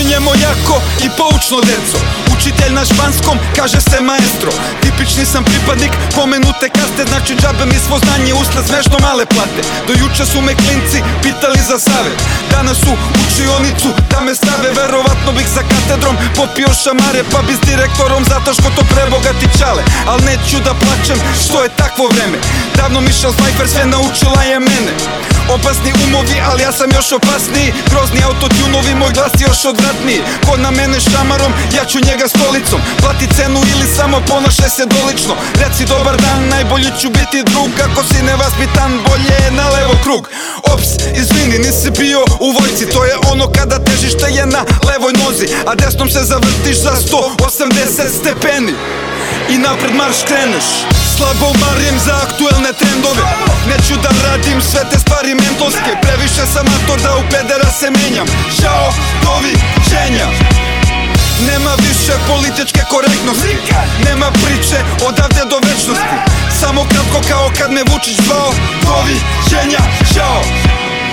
Idemo jako i poučno deco Učitelj na španskom kaže se maestro. Tipični sam pripadnik pomenute kaste Znači džabe mi svo znanje usled smešno male plate. Do juče su me klinci pitali za savet Danas su učionicu da me stave Verovatno bih za katedrom popio šamare Pa bi s direktorom zato što to prebogati čale. Al neću da plačem što je takvo vreme. Davno Michelle Pfeiffer sve naučila je mene. Opasni umovi, ali ja sam još opasniji. Grozni autotunovi, moj glas je još odvratniji. Ko na mene šamarom, ja ću njega stolicom Plati cenu ili samo ponašaj se dolično. Reci dobar dan, najbolji ću biti drug. Ako si nevaspitan, bolje je na levo krug. Ops, izvini, nisi bio u vojci. To je ono kada težište je na levoj nozi A desnom se zavrtiš za 180 stepeni. I napred marš kreneš. Slabo marim za aktuelne trendove. Neću da radim sve te stvari mentalske Previše sam ator da u pedera se menjam. Nema više političke korektnosti. Nema priče odavde do večnosti. Samo kratko kao kad me Vučić zvao Doviđenja, ćao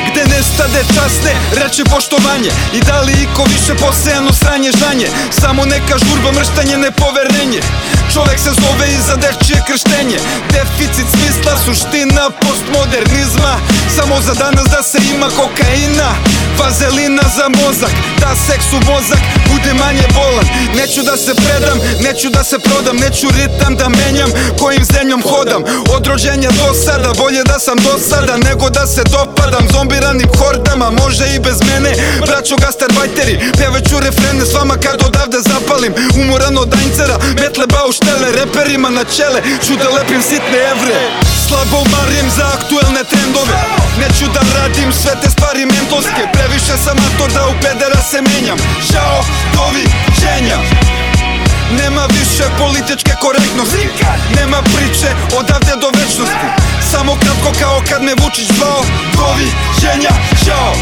Gde nestade časne reči poštovanje. I da li iko više posejano sranje žanje? Samo neka žurba mrštanje nepoverenje Čovek se zove i za dečije krštenje. Deficit smisla, suština postmodernizma. Samo za danas da se ima kokaina. Vazelina za mozak Da seks u mozak bude manje bolan Neću da se predam, neću da se prodam Neću ritam da menjam kojim zemljom hodam. Od rođenja do sada, bolje da sam do sada Nego da se dopadam. Zombiranim hordama Može i bez mene, braćo gastarbajteri Pevaću refrene s vama kad odavde zapalim. Umoran od danjcera, metle bauštele Reperima na čele, ću da lepim sitne evre. Slabo marim za aktuelne trendove Neću da radim sve te stvari mentalske Previše sam ator da u pedera se menjam. Ćao, doviđenja. Nema više političke korektnosti Nema priče odavde do večnosti. Samo kratko kao kad me Vučić zvao Doviđenja, ćao